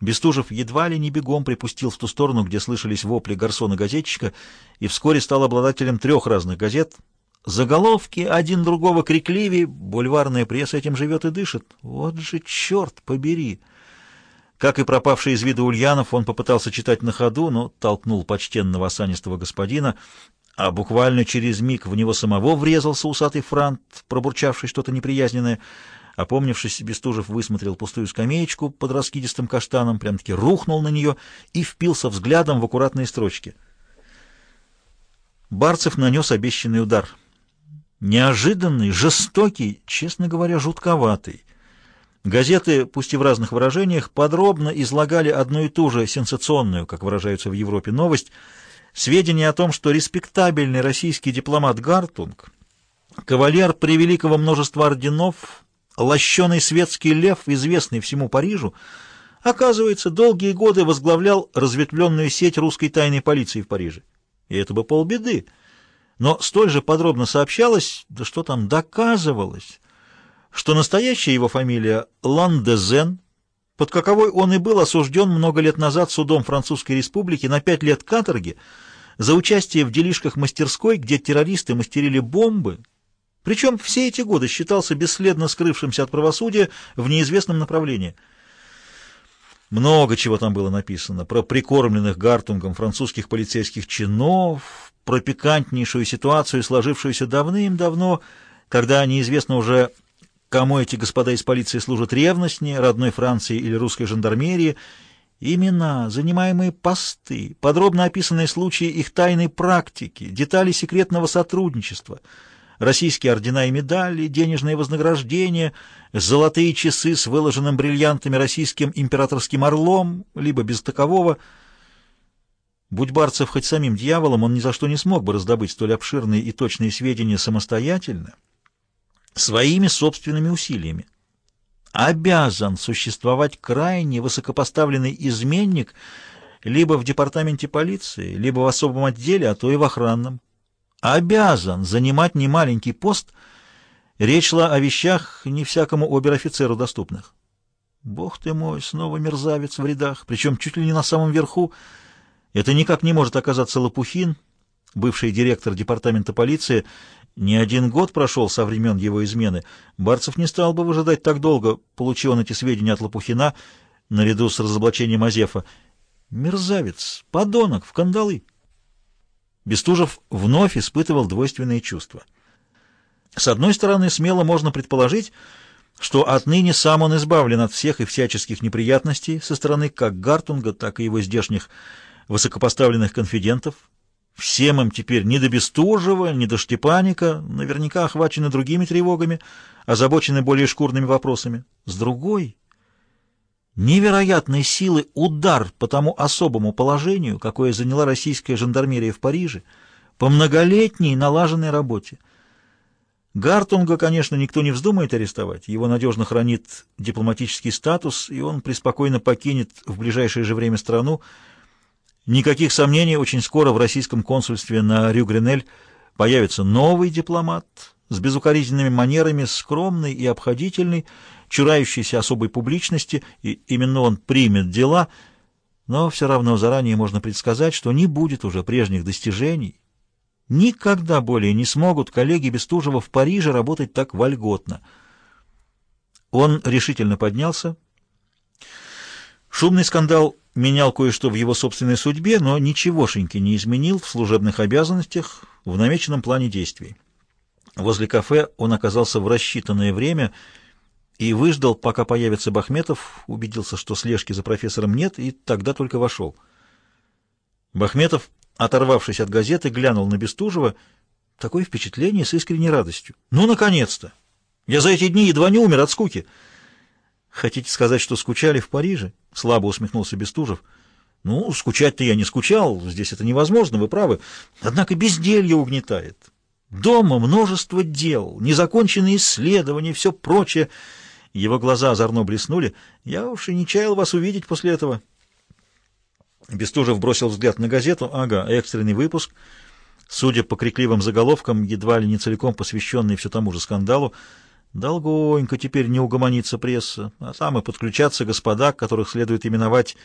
Бестужев едва ли не бегом припустил в ту сторону, где слышались вопли гарсона-газетчика, и вскоре стал обладателем трех разных газет. Заголовки один другого крикливее, бульварная пресса этим живет и дышит. Вот же черт побери! Как и пропавший из вида Ульянов, он попытался читать на ходу, но толкнул почтенного осанистого господина, а буквально через миг в него самого врезался усатый франт, пробурчавший что-то неприязненное. Опомнившись, Бестужев высмотрел пустую скамеечку под раскидистым каштаном, прям-таки рухнул на нее и впился взглядом в аккуратные строчки. Барцев нанес обещанный удар. Неожиданный, жестокий, честно говоря, жутковатый. Газеты, пусть и в разных выражениях, подробно излагали одну и ту же сенсационную, как выражаются в Европе, новость — сведения о том, что респектабельный российский дипломат Гартунг, кавалер превеликого множества орденов, лощеный светский лев, известный всему Парижу, оказывается, долгие годы возглавлял разветвленную сеть русской тайной полиции в Париже. И это бы полбеды. Но столь же подробно сообщалось, да что там, доказывалось, что настоящая его фамилия Ландезен, под каковой он и был осужден много лет назад судом Французской Республики на пять лет каторги за участие в делишках мастерской, где террористы мастерили бомбы, причем все эти годы считался бесследно скрывшимся от правосудия в неизвестном направлении. Много чего там было написано про прикормленных Гартунгом французских полицейских чинов, про пикантнейшую ситуацию, сложившуюся давным-давно, когда неизвестно уже Кому эти господа из полиции служат ревностнее, родной Франции или русской жандармерии? Имена, занимаемые посты, подробно описанные случаи их тайной практики, детали секретного сотрудничества, российские ордена и медали, денежные вознаграждения, золотые часы с выложенным бриллиантами российским императорским орлом, либо без такового. Будь Барцев хоть самим дьяволом, он ни за что не смог бы раздобыть столь обширные и точные сведения самостоятельно — своими собственными усилиями. Обязан существовать крайне высокопоставленный изменник либо в департаменте полиции, либо в особом отделе, а то и в охранном. Обязан занимать немаленький пост. Речь шла о вещах не всякому обер-офицеру доступных. Бог ты мой, снова мерзавец в рядах, причем чуть ли не на самом верху. Это никак не может оказаться Лопухин, бывший директор департамента полиции, не один год прошел со времен его измены. Барцев не стал бы выжидать так долго, получил он эти сведения от Лопухина, наряду с разоблачением Азефа. Мерзавец, подонок, в кандалы. Бестужев вновь испытывал двойственные чувства. С одной стороны, смело можно предположить, что отныне сам он избавлен от всех и всяческих неприятностей со стороны как Гартунга, так и его здешних высокопоставленных конфидентов, Всем им теперь ни до Бестужева, ни до Штепаника, наверняка охвачены другими тревогами, озабочены более шкурными вопросами. С другой, невероятной силы удар по тому особому положению, какое заняла российская жандармерия в Париже, по многолетней налаженной работе. Гартунга, конечно, никто не вздумает арестовать, его надежно хранит дипломатический статус, и он преспокойно покинет в ближайшее же время страну, Никаких сомнений, очень скоро в российском консульстве на Рю-Гренель появится новый дипломат с безукоризненными манерами, скромный и обходительный, чурающийся особой публичности, и именно он примет дела, но все равно заранее можно предсказать, что не будет уже прежних достижений. Никогда более не смогут коллеги Бестужева в Париже работать так вольготно. Он решительно поднялся. Шумный скандал менял кое-что в его собственной судьбе, но ничегошеньки не изменил в служебных обязанностях в намеченном плане действий. Возле кафе он оказался в рассчитанное время и выждал, пока появится Бахметов, убедился, что слежки за профессором нет, и тогда только вошел. Бахметов, оторвавшись от газеты, глянул на Бестужева. Такое впечатление с искренней радостью. «Ну, наконец-то! Я за эти дни едва не умер от скуки!» «Хотите сказать, что скучали в Париже?» — слабо усмехнулся Бестужев. «Ну, скучать-то я не скучал, здесь это невозможно, вы правы. Однако безделье угнетает. Дома множество дел, незаконченные исследования, все прочее». Его глаза озорно блеснули. «Я уж и не чаял вас увидеть после этого». Бестужев бросил взгляд на газету. «Ага, экстренный выпуск». Судя по крикливым заголовкам, едва ли не целиком посвященный все тому же скандалу, Долгонько теперь не угомонится пресса, а самые подключатся господа, которых следует именовать